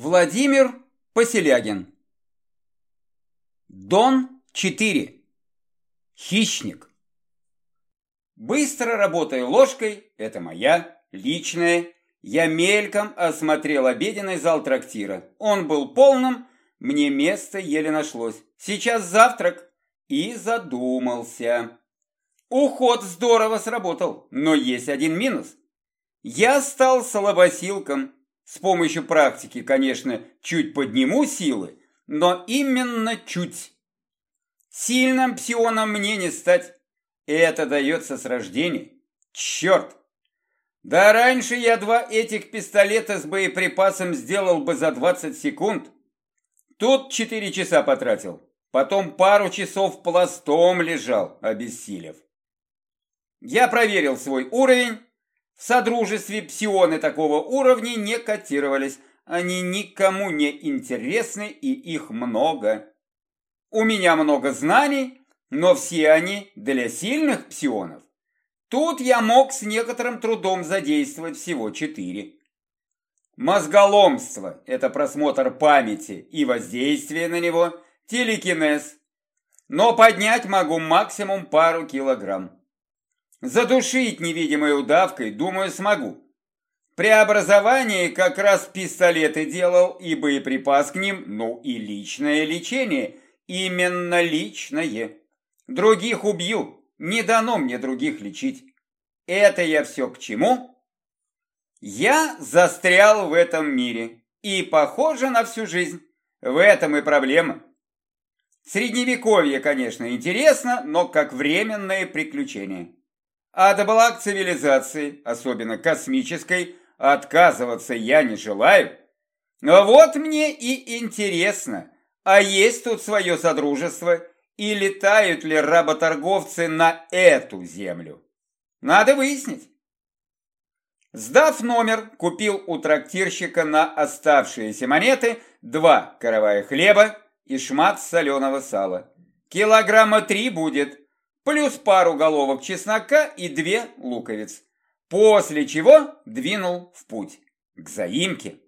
Владимир Поселягин. Дон 4. Хищник. Быстро работая ложкой, это моя, личная, я мельком осмотрел обеденный зал трактира. Он был полным, мне место еле нашлось. Сейчас завтрак. И задумался. Уход здорово сработал, но есть один минус. Я стал слабосилком, с помощью практики, конечно, чуть подниму силы, но именно чуть. Сильным псионом мне не стать. Это дается с рождения. Черт! Да раньше я два этих пистолета с боеприпасом сделал бы за 20 секунд. Тут 4 часа потратил. Потом пару часов пластом лежал, обессилев. Я проверил свой уровень в Содружестве псионы такого уровня не котировались. Они никому не интересны, и их много. У меня много знаний, но все они для сильных псионов. Тут я мог с некоторым трудом задействовать всего четыре. Мозголомство – это просмотр памяти и воздействие на него, телекинез. Но поднять могу максимум пару килограмм. Задушить невидимой удавкой, думаю, смогу. Преобразование как раз пистолеты делал и боеприпас к ним, ну и личное лечение. Именно личное. Других убью, не дано мне других лечить. Это я все к чему? Я застрял в этом мире. И похоже на всю жизнь. В этом и проблема. Средневековье, конечно, интересно, но как временное приключение. От благ цивилизации, особенно космической, отказываться я не желаю. Но вот мне и интересно, а есть тут свое содружество, и летают ли работорговцы на эту землю? Надо выяснить. Сдав номер, купил у трактирщика на оставшиеся монеты два каравая хлеба и шмат соленого сала. Килограмма три будет, плюс пару головок чеснока и две луковиц. После чего двинул в путь к заимке.